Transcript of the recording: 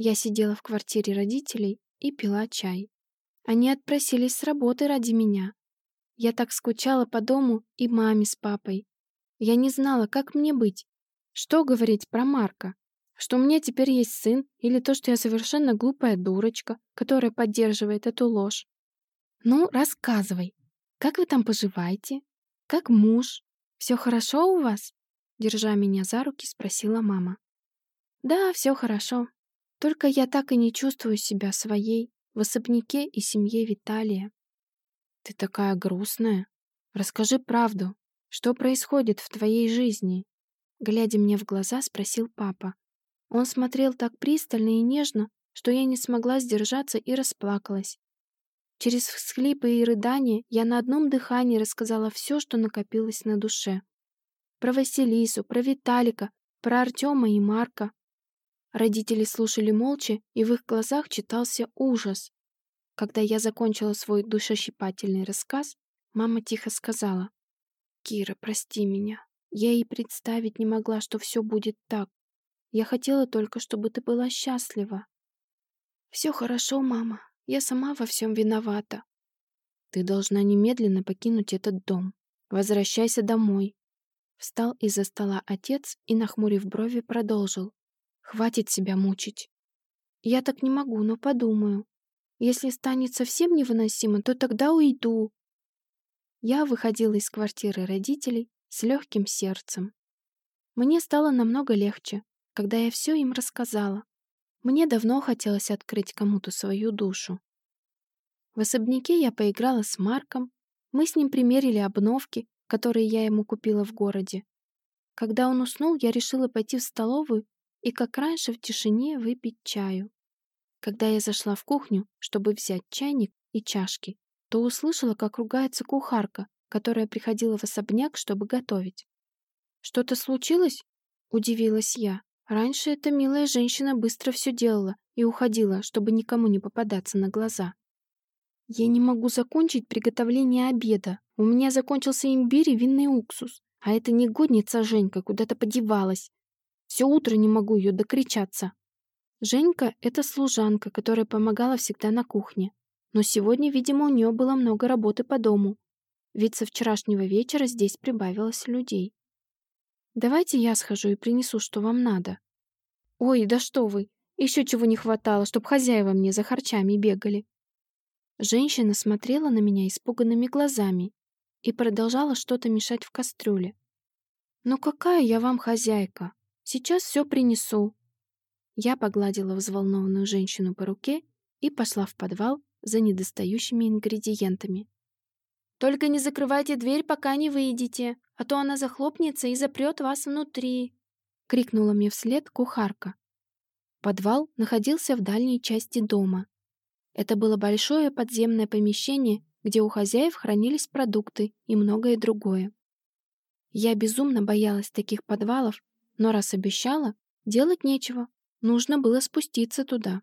Я сидела в квартире родителей и пила чай. Они отпросились с работы ради меня. Я так скучала по дому и маме с папой. Я не знала, как мне быть. Что говорить про Марка? Что у меня теперь есть сын или то, что я совершенно глупая дурочка, которая поддерживает эту ложь? Ну, рассказывай. Как вы там поживаете? Как муж? Все хорошо у вас? Держа меня за руки, спросила мама. Да, все хорошо. Только я так и не чувствую себя своей в особняке и семье Виталия. Ты такая грустная. Расскажи правду. Что происходит в твоей жизни? Глядя мне в глаза, спросил папа. Он смотрел так пристально и нежно, что я не смогла сдержаться и расплакалась. Через всхлипы и рыдания я на одном дыхании рассказала все, что накопилось на душе. Про Василису, про Виталика, про Артема и Марка. Родители слушали молча, и в их глазах читался ужас. Когда я закончила свой душещипательный рассказ, мама тихо сказала. «Кира, прости меня. Я и представить не могла, что все будет так. Я хотела только, чтобы ты была счастлива». «Все хорошо, мама. Я сама во всем виновата». «Ты должна немедленно покинуть этот дом. Возвращайся домой». Встал из-за стола отец и, нахмурив брови, продолжил. Хватит себя мучить. Я так не могу, но подумаю. Если станет совсем невыносимо, то тогда уйду. Я выходила из квартиры родителей с легким сердцем. Мне стало намного легче, когда я все им рассказала. Мне давно хотелось открыть кому-то свою душу. В особняке я поиграла с Марком, мы с ним примерили обновки, которые я ему купила в городе. Когда он уснул, я решила пойти в столовую и, как раньше, в тишине выпить чаю. Когда я зашла в кухню, чтобы взять чайник и чашки, то услышала, как ругается кухарка, которая приходила в особняк, чтобы готовить. «Что-то случилось?» — удивилась я. Раньше эта милая женщина быстро все делала и уходила, чтобы никому не попадаться на глаза. «Я не могу закончить приготовление обеда. У меня закончился имбирь и винный уксус, а эта негодница Женька куда-то подевалась. Все утро не могу ее докричаться. Женька — это служанка, которая помогала всегда на кухне. Но сегодня, видимо, у нее было много работы по дому. Ведь со вчерашнего вечера здесь прибавилось людей. Давайте я схожу и принесу, что вам надо. Ой, да что вы! Еще чего не хватало, чтоб хозяева мне за харчами бегали. Женщина смотрела на меня испуганными глазами и продолжала что-то мешать в кастрюле. «Ну какая я вам хозяйка? Сейчас все принесу». Я погладила взволнованную женщину по руке и пошла в подвал за недостающими ингредиентами. «Только не закрывайте дверь, пока не выйдете, а то она захлопнется и запрет вас внутри», — крикнула мне вслед кухарка. Подвал находился в дальней части дома. Это было большое подземное помещение, где у хозяев хранились продукты и многое другое. Я безумно боялась таких подвалов но раз обещала, делать нечего. Нужно было спуститься туда.